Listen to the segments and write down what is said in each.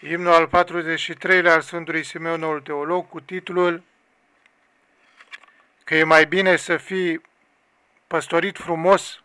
Imnul al 43-lea al Sfântului Simeon, noul teolog, cu titlul că e mai bine să fii păstorit frumos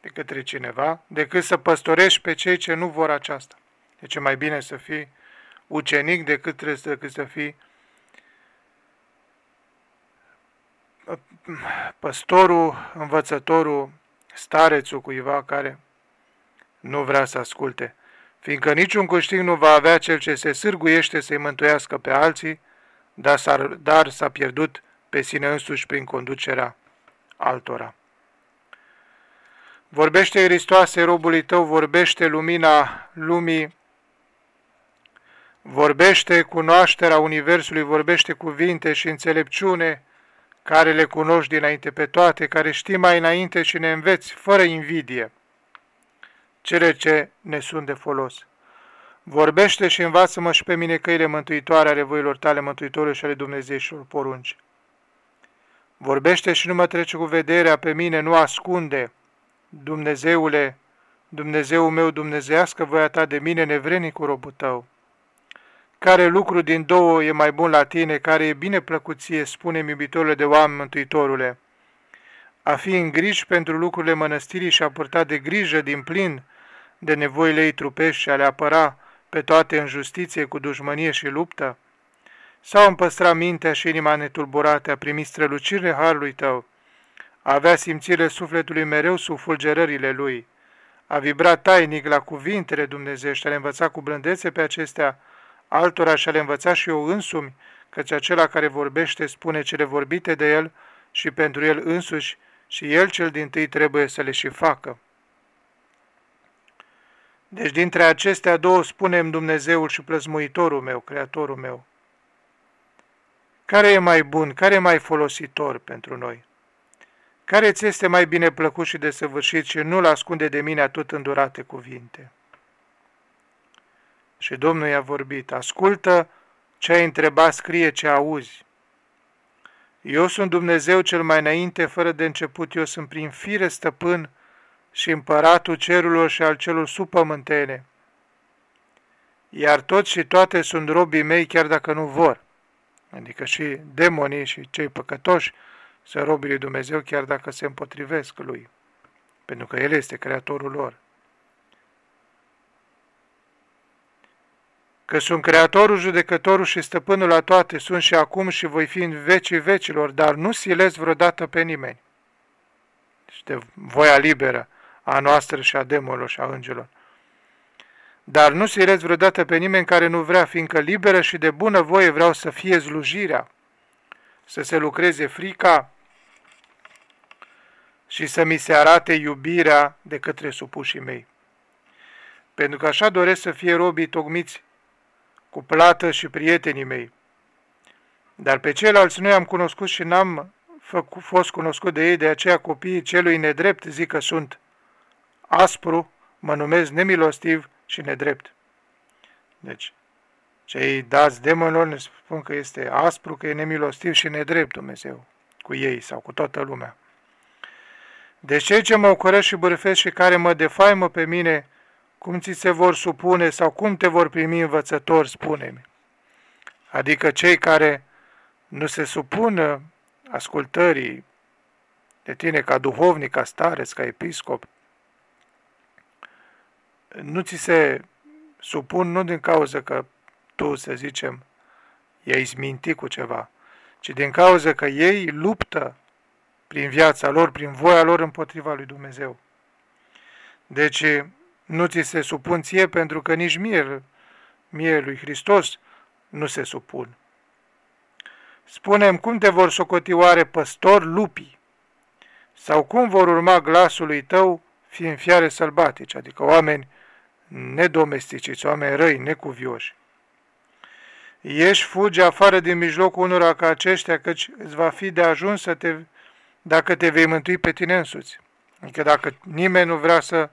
de către cineva, decât să păstorești pe cei ce nu vor aceasta. Deci e mai bine să fii ucenic decât, trebuie, decât să fii păstorul, învățătorul, starețul cuiva care nu vrea să asculte fiindcă niciun câștig nu va avea cel ce se sârguiește să-i mântuiască pe alții, dar s-a, dar s-a pierdut pe sine însuși prin conducerea altora. Vorbește Hristoase robului tău, vorbește lumina lumii, vorbește cunoașterea Universului, vorbește cuvinte și înțelepciune, care le cunoști dinainte pe toate, care știi mai înainte și ne înveți, fără invidie cele ce ne sunt de folos. Vorbește și învață-mă și pe mine căile mântuitoare ale voilor tale, mântuitoare și ale Dumnezeișilor porunci. Vorbește și nu mă trece cu vederea pe mine, nu ascunde. Dumnezeule, Dumnezeul meu, dumnezeiască voia ta de mine, nevrenicul robul tău. Care lucru din două e mai bun la tine, care e bine plăcuție, spune-mi iubitorule de oameni, mântuitorule. A fi în griji pentru lucrurile mănăstirii și a purta de grijă din plin de nevoile ei trupești și a le apăra pe toate în justiție cu dușmănie și luptă? Sau îmi păstra mintea și inima netulburate a primi strălucirile harului tău, a avea simțirile sufletului mereu sub fulgerările lui, a vibra tainic la cuvintele Dumnezeu și a le învăța cu blândețe pe acestea, altora și a le învăța și eu însumi, căci acela care vorbește spune cele vorbite de el și pentru el însuși și el cel din tâi trebuie să le și facă. Deci dintre acestea două spunem Dumnezeul și plăzmuitorul meu, Creatorul meu. Care e mai bun, care e mai folositor pentru noi? Care ți este mai bine plăcut și desăvârșit și nu-l ascunde de mine atât îndurate cuvinte? Și Domnul i-a vorbit, ascultă ce ai întrebat, scrie ce auzi. Eu sunt Dumnezeu cel mai înainte, fără de început, eu sunt prin fire stăpân și împăratul cerurilor și al celor subpământene. Iar toți și toate sunt robii mei chiar dacă nu vor. Adică și demonii și cei păcătoși sunt robii lui Dumnezeu chiar dacă se împotrivesc lui. Pentru că El este creatorul lor. Că sunt creatorul, judecătorul și stăpânul la toate, sunt și acum și voi fi în vecii vecilor, dar nu silesc vreodată pe nimeni. Deci de voia liberă a noastră și a demonilor și a îngelor. Dar nu sirez vreodată pe nimeni care nu vrea, fiindcă liberă și de bună voie vreau să fie slujirea, să se lucreze frica și să mi se arate iubirea de către supușii mei. Pentru că așa doresc să fie robii tocmiți cu plată și prietenii mei. Dar pe ceilalți nu i-am cunoscut și n-am fost cunoscut de ei, de aceea copiii celui nedrept zic că sunt aspru, mă numesc nemilostiv și nedrept. Deci, cei dați demonilor ne spun că este aspru, că e nemilostiv și nedrept Dumnezeu cu ei sau cu toată lumea. Deci cei ce mă ocăresc și bârfesc și care mă defaimă pe mine, cum ți se vor supune sau cum te vor primi învățători, spune-mi. Adică cei care nu se supun ascultării de tine ca duhovnic, ca stareț, ca episcop, nu ți se supun nu din cauza că tu, să zicem, i-ai zminti cu ceva, ci din cauza că ei luptă prin viața lor, prin voia lor împotriva lui Dumnezeu. Deci nu ți se supun ție pentru că nici mie, mie lui Hristos nu se supun. Spunem, cum te vor socoti oare păstor lupii? Sau cum vor urma glasului tău fiind fiare sălbatice, adică oameni nedomesticiți, oameni răi, necuvioși. Ieși, fugi afară din mijlocul unora ca aceștia, căci îți va fi de ajuns să te, dacă te vei mântui pe tine însuți. Adică dacă nimeni nu vrea să,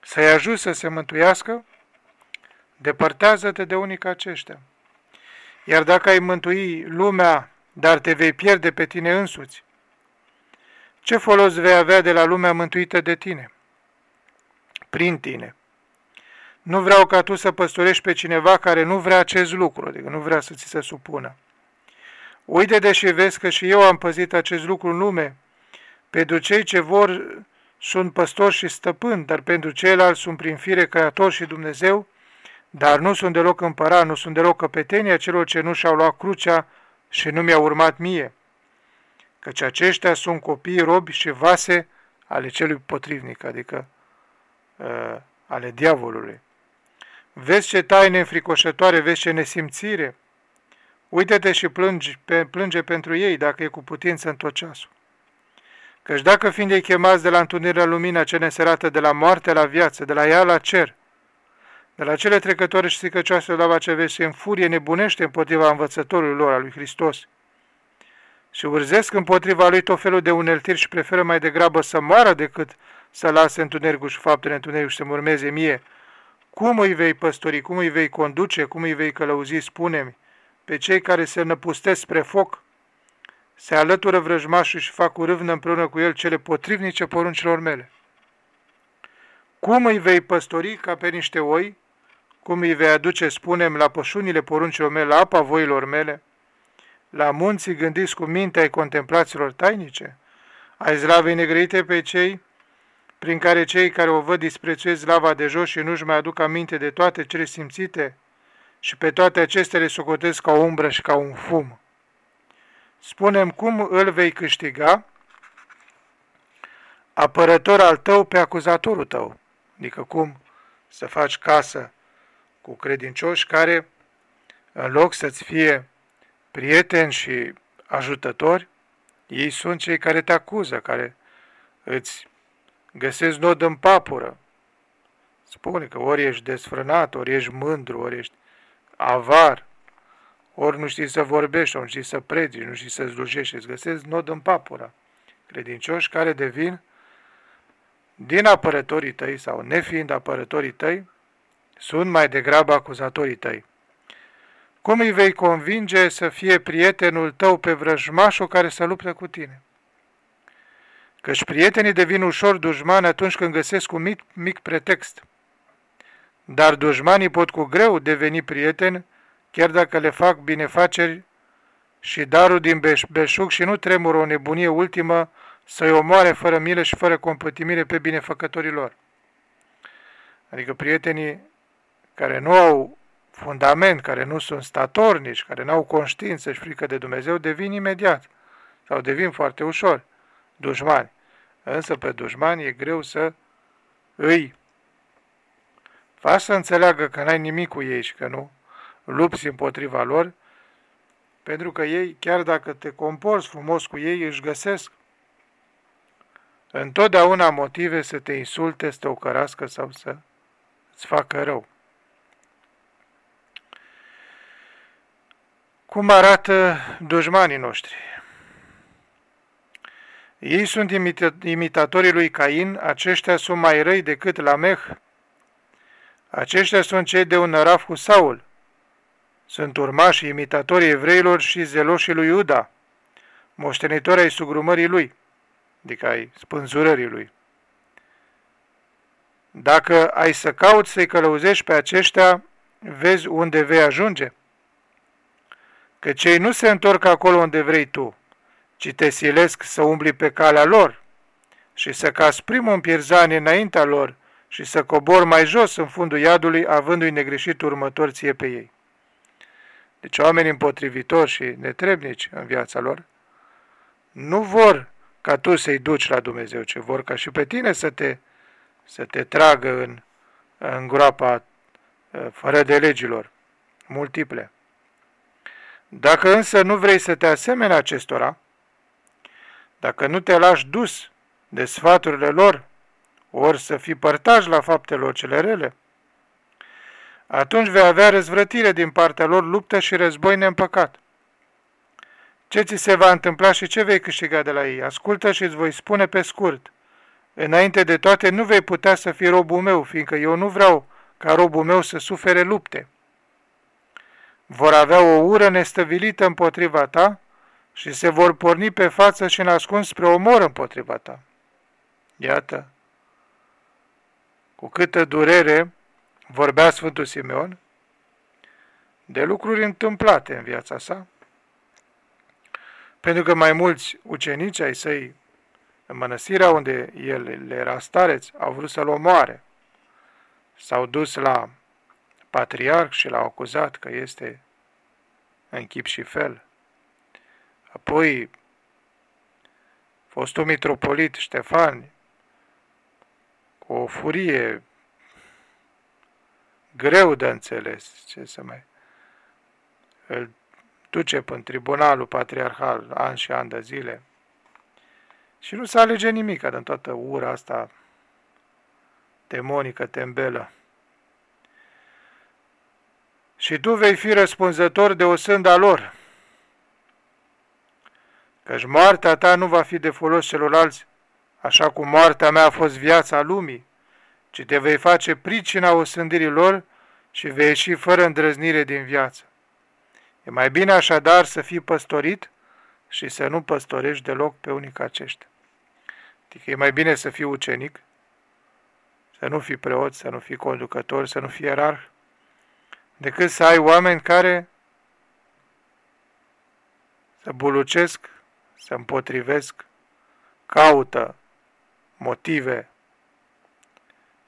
să-i ajut să se mântuiască, depărtează-te de unii ca aceștia. Iar dacă ai mântui lumea, dar te vei pierde pe tine însuți, ce folos vei avea de la lumea mântuită de tine? Prin tine. Nu vreau ca tu să păstorești pe cineva care nu vrea acest lucru, adică nu vrea să ți se supună. Uite-te și vezi că și eu am păzit acest lucru în lume. Pentru cei ce vor sunt păstori și stăpâni, dar pentru ceilalți sunt prin fire creator și Dumnezeu, dar nu sunt deloc împărat, nu sunt deloc căpetenia celor ce nu și-au luat crucea și nu mi-au urmat mie. Căci aceștia sunt copii, robi și vase ale celui potrivnic, adică uh, ale diavolului. Vezi ce taine înfricoșătoare, vezi ce nesimțire. Uită-te și plângi, pe, plânge pentru ei, dacă e cu putință în tot ceasul. Căci dacă fiind ei chemați de la întunirea lumina ce neserată, de la moarte la viață, de la ea la cer, de la cele trecătoare și stricăcioase lava ce vezi, se înfurie, nebunește împotriva învățătorului lor, al lui Hristos, și urzesc împotriva lui tot felul de uneltiri și preferă mai degrabă să moară decât să lase întunericul și faptele întunericul și să-mi urmeze mie, cum îi vei păstori, cum îi vei conduce, cum îi vei călăuzi, spune-mi, pe cei care se năpustesc spre foc, se alătură vrăjmașul și fac urâvnă împreună cu el cele potrivnice poruncilor mele. Cum îi vei păstori ca pe niște oi, cum îi vei aduce, spunem, la pășunile poruncilor mele, la apa voilor mele, la munții gândiți cu mintea ai contemplațiilor tainice, ai zlavei negrite pe cei prin care cei care o văd disprețuiesc lava de jos și nu-și mai aduc aminte de toate cele simțite și pe toate acestea le socotesc ca o umbră și ca un fum. Spunem cum îl vei câștiga, apărător al tău pe acuzatorul tău, adică cum să faci casă cu credincioși care, în loc să-ți fie prieteni și ajutători, ei sunt cei care te acuză, care îți găsesc nod în papură. Spune că ori ești desfrânat, ori ești mândru, ori ești avar, ori nu știi să vorbești, ori nu știi să predici, nu știi să slujești, îți găsesc nod în papură. Credincioși care devin din apărătorii tăi sau nefiind apărătorii tăi, sunt mai degrabă acuzatorii tăi. Cum îi vei convinge să fie prietenul tău pe vrăjmașul care să luptă cu tine? Căci prietenii devin ușor dușmani atunci când găsesc un mic, mic pretext. Dar dușmanii pot cu greu deveni prieteni, chiar dacă le fac binefaceri și darul din beșuc și nu tremură o nebunie ultimă să-i omoare fără milă și fără compătimire pe binefăcătorii lor. Adică prietenii care nu au fundament, care nu sunt statornici, care nu au conștiință și frică de Dumnezeu, devin imediat sau devin foarte ușor dușmani. Însă pe dușmani e greu să îi faci să înțeleagă că n-ai nimic cu ei și că nu lupți împotriva lor, pentru că ei, chiar dacă te comporți frumos cu ei, își găsesc întotdeauna motive să te insulte, să te ocărască sau să îți facă rău. Cum arată dușmanii noștri? Ei sunt imitatorii lui Cain, aceștia sunt mai răi decât Lameh. Aceștia sunt cei de un năraf cu Saul. Sunt urmași imitatorii evreilor și zeloșii lui Iuda, moștenitori ai sugrumării lui, adică ai spânzurării lui. Dacă ai să cauți să-i călăuzești pe aceștia, vezi unde vei ajunge. Că cei nu se întorc acolo unde vrei tu, ci te silesc să umbli pe calea lor și să cazi primul în pierzanie înaintea lor și să cobor mai jos în fundul iadului, avându-i negreșit următor ție pe ei. Deci oamenii împotrivitori și netrebnici în viața lor nu vor ca tu să-i duci la Dumnezeu, ci vor ca și pe tine să te, să te tragă în, în groapa uh, fără de legilor, multiple. Dacă însă nu vrei să te asemeni acestora, dacă nu te lași dus de sfaturile lor, ori să fii părtaș la faptelor cele rele, atunci vei avea răzvrătire din partea lor, luptă și război neîmpăcat. Ce ți se va întâmpla și ce vei câștiga de la ei? Ascultă și îți voi spune pe scurt. Înainte de toate, nu vei putea să fii robul meu, fiindcă eu nu vreau ca robul meu să sufere lupte. Vor avea o ură nestăvilită împotriva ta și se vor porni pe față și nascund spre omor împotriva ta. Iată, cu câtă durere vorbea Sfântul Simeon de lucruri întâmplate în viața sa, pentru că mai mulți ucenici ai săi în mănăstirea unde el le era stareț au vrut să-l omoare. S-au dus la patriarh și l-au acuzat că este în chip și fel. Apoi, fostul mitropolit Ștefan, cu o furie greu de înțeles, ce să mai... Îl duce până tribunalul patriarhal an și an de zile și nu se alege nimic din toată ura asta demonică, tembelă. Și tu vei fi răspunzător de o sânda lor, căci moartea ta nu va fi de folos celorlalți, așa cum moartea mea a fost viața lumii, ci te vei face pricina osândirii lor și vei ieși fără îndrăznire din viață. E mai bine așadar să fii păstorit și să nu păstorești deloc pe unii ca aceștia. Adică e mai bine să fii ucenic, să nu fii preot, să nu fii conducător, să nu fii ierarh, decât să ai oameni care să bulucesc, să împotrivesc, caută motive,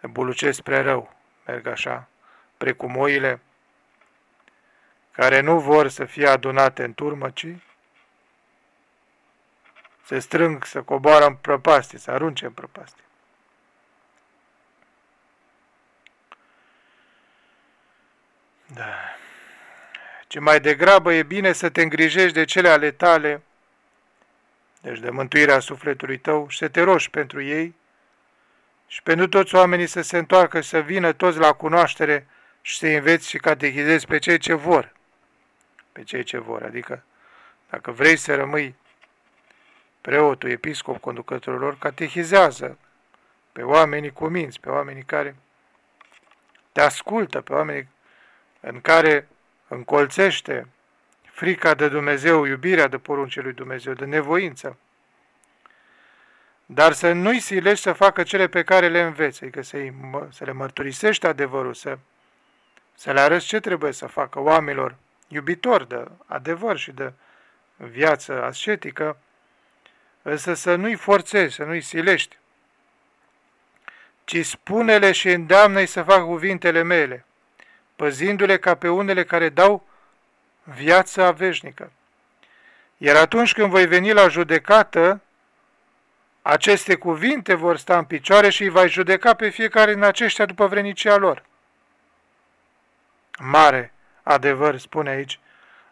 să bulucesc spre rău, merg așa, precum oile, care nu vor să fie adunate în turmă, ci se strâng, să coboară în prăpastie, să arunce în prăpastie. Da. Ce mai degrabă e bine să te îngrijești de cele ale tale, deci de mântuirea sufletului tău, și să te rogi pentru ei și pentru toți oamenii să se întoarcă și să vină toți la cunoaștere și să înveți și catechizezi pe cei ce vor. Pe cei ce vor, adică dacă vrei să rămâi preotul, episcop, conducătorul lor, catehizează pe oamenii cu minți, pe oamenii care te ascultă, pe oamenii în care încolțește frica de Dumnezeu, iubirea de poruncii lui Dumnezeu, de nevoință. Dar să nu-i silești să facă cele pe care le înveți, adică să, să le mărturisești adevărul, să, să le arăți ce trebuie să facă oamenilor iubitori de adevăr și de viață ascetică, însă să nu-i forțezi, să nu-i silești, ci spune-le și îndeamnă-i să facă cuvintele mele, păzindu-le ca pe unele care dau viața veșnică. Iar atunci când voi veni la judecată, aceste cuvinte vor sta în picioare și îi vai judeca pe fiecare din aceștia după vrenicia lor. Mare adevăr, spune aici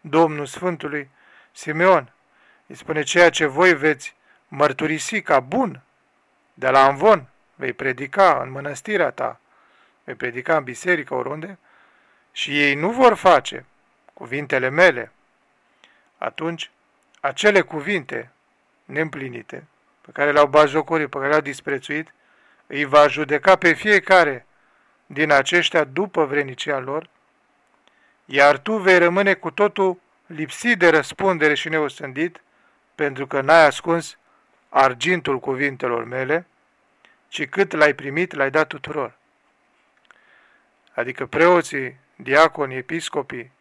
Domnul Sfântului Simeon. Îi spune ceea ce voi veți mărturisi ca bun de la Anvon, vei predica în mănăstirea ta, vei predica în biserică oriunde, și ei nu vor face cuvintele mele, atunci acele cuvinte neîmplinite, pe care le-au bajocorit, pe care le-au disprețuit, îi va judeca pe fiecare din aceștia după vrenicia lor, iar tu vei rămâne cu totul lipsit de răspundere și neosândit, pentru că n-ai ascuns argintul cuvintelor mele, ci cât l-ai primit, l-ai dat tuturor. Adică preoții, diaconii, episcopii,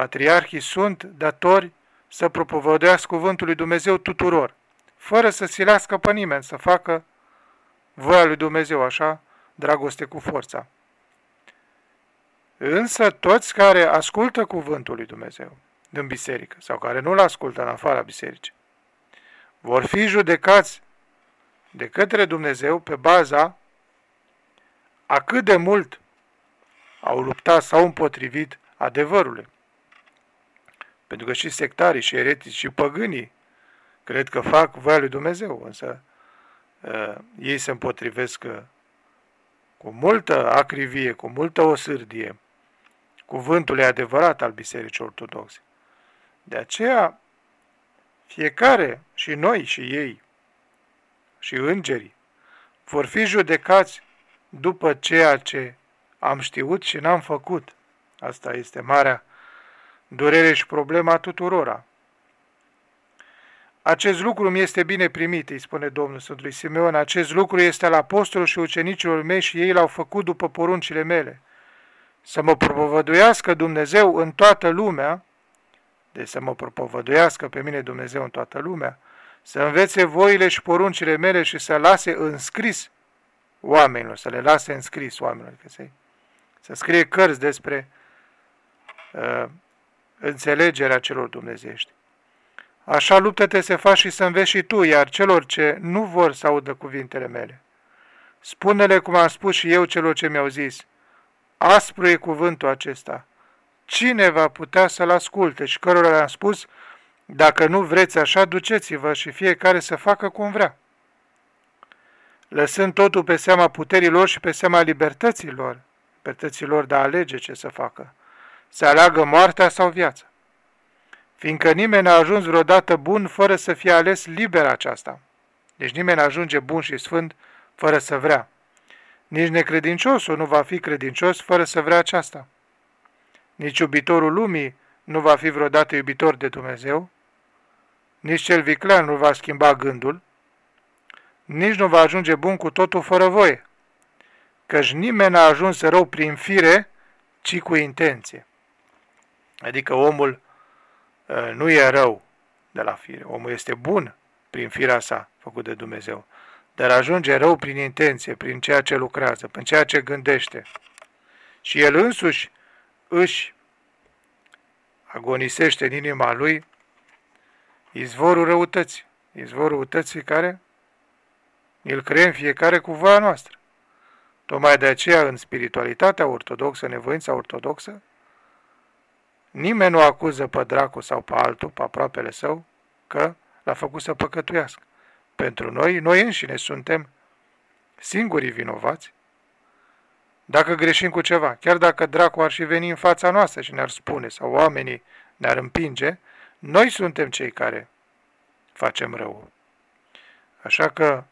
patriarhii sunt datori să propovădească cuvântul lui Dumnezeu tuturor, fără să silească pe nimeni să facă voia lui Dumnezeu, așa, dragoste cu forța. Însă toți care ascultă cuvântul lui Dumnezeu din biserică sau care nu-l ascultă în afara bisericii, vor fi judecați de către Dumnezeu pe baza a cât de mult au luptat sau împotrivit adevărului. Pentru că și sectarii, și eretici, și păgânii cred că fac voia lui Dumnezeu, însă uh, ei se împotrivesc uh, cu multă acrivie, cu multă osârdie, cuvântul e adevărat al Bisericii Ortodoxe. De aceea, fiecare, și noi și ei, și îngerii, vor fi judecați după ceea ce am știut și n-am făcut. Asta este marea durere și problema tuturora. Acest lucru mi este bine primit, îi spune Domnul Sfântului Simeon, acest lucru este al apostolul și ucenicilor mei și ei l-au făcut după poruncile mele. să mă propovăduiască Dumnezeu în toată lumea, de să mă propovăduiască pe mine Dumnezeu în toată lumea, să învețe voile și poruncile mele și să lase înscris oamenilor, să le lase înscris oamenilor, că să, să scrie cărți despre uh, înțelegerea celor dumnezeiești. Așa luptă-te să faci și să înveți și tu, iar celor ce nu vor să audă cuvintele mele. Spune-le cum am spus și eu celor ce mi-au zis, aspru e cuvântul acesta. Cine va putea să-l asculte și cărora le-am spus, dacă nu vreți așa, duceți-vă și fiecare să facă cum vrea. Lăsând totul pe seama puterilor și pe seama libertăților, libertăților de a alege ce să facă, să aleagă moartea sau viața. Fiindcă nimeni n-a ajuns vreodată bun fără să fie ales liber aceasta. Deci nimeni ajunge bun și sfânt fără să vrea. Nici necredinciosul nu va fi credincios fără să vrea aceasta. Nici iubitorul lumii nu va fi vreodată iubitor de Dumnezeu, nici cel viclean nu va schimba gândul, nici nu va ajunge bun cu totul fără voie, căci nimeni n-a ajuns rău prin fire, ci cu intenție. Adică omul uh, nu e rău de la fire, omul este bun prin firea sa, făcut de Dumnezeu, dar ajunge rău prin intenție, prin ceea ce lucrează, prin ceea ce gândește. Și el însuși își agonisește în inima lui izvorul răutății, izvorul răutății care îl creăm fiecare cu voia noastră. Tocmai de aceea, în spiritualitatea ortodoxă, nevoința ortodoxă, nimeni nu acuză pe dracu sau pe altul, pe aproapele său, că l-a făcut să păcătuiască. Pentru noi, noi înșine suntem singurii vinovați. Dacă greșim cu ceva, chiar dacă dracu ar și veni în fața noastră și ne-ar spune, sau oamenii ne-ar împinge, noi suntem cei care facem rău. Așa că,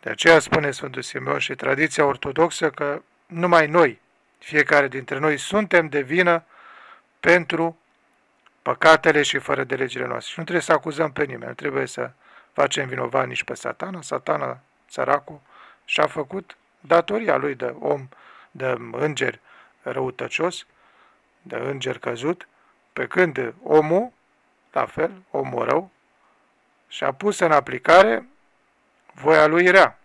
de aceea spune Sfântul Simeon și tradiția ortodoxă că numai noi, fiecare dintre noi, suntem de vină pentru păcatele și fără de legile noastre. Și nu trebuie să acuzăm pe nimeni, nu trebuie să facem vinovat nici pe satana. Satana, săracul, și-a făcut datoria lui de om, de înger răutăcios, de înger căzut, pe când omul la fel, omul rău, și a pus în aplicare voia lui rea.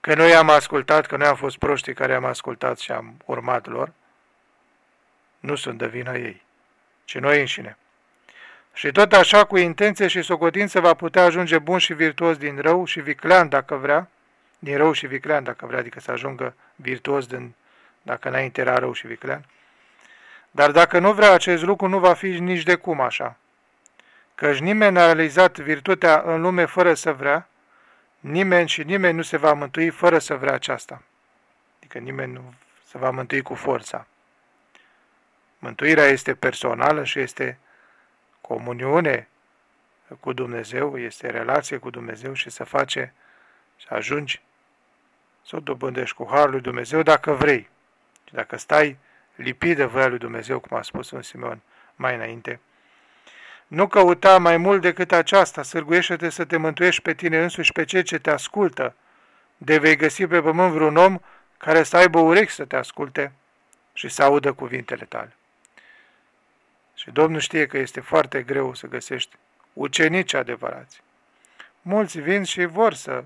Că noi am ascultat, că noi am fost proștii care am ascultat și am urmat lor, nu sunt de vină ei, ci noi înșine. Și tot așa, cu intenție și socotință, va putea ajunge bun și virtuos din rău și viclean, dacă vrea, din rău și viclean, dacă vrea, adică să ajungă virtuos din, dacă înainte era rău și viclean, dar dacă nu vrea acest lucru, nu va fi nici de cum așa. Căci nimeni n-a realizat virtutea în lume fără să vrea, nimeni și nimeni nu se va mântui fără să vrea aceasta. Adică nimeni nu se va mântui cu forța. Mântuirea este personală și este comuniune cu Dumnezeu, este relație cu Dumnezeu și să face și ajungi să o dobândești cu Harul lui Dumnezeu dacă vrei. Și dacă stai lipit de voia lui Dumnezeu, cum a spus un Simeon mai înainte. Nu căuta mai mult decât aceasta, sârguiește-te să te mântuiești pe tine însuși, pe cei ce te ascultă, de vei găsi pe pământ vreun om care să aibă urechi să te asculte și să audă cuvintele tale. Și Domnul știe că este foarte greu să găsești ucenici adevărați. Mulți vin și vor să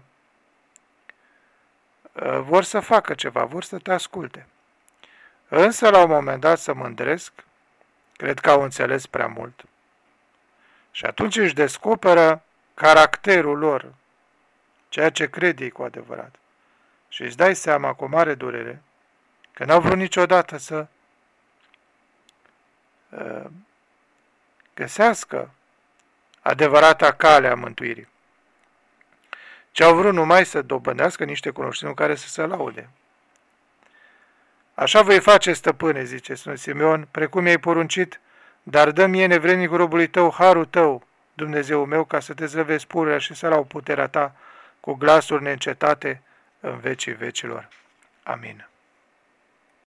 vor să facă ceva, vor să te asculte. Însă, la un moment dat, să mândresc, cred că au înțeles prea mult. Și atunci își descoperă caracterul lor, ceea ce cred ei cu adevărat. Și îți dai seama cu mare durere că n-au vrut niciodată să uh, găsească adevărata cale a mântuirii. Ce au vrut numai să dobândească niște cunoștințe care să se laude. Așa voi face, stăpâne, zice Sfânt Simeon, precum i-ai poruncit, dar dă mie nevrednicul robului tău harul tău, Dumnezeu meu, ca să te zăvezi pururea și să lau puterea ta cu glasuri neîncetate în vecii vecilor. Amin.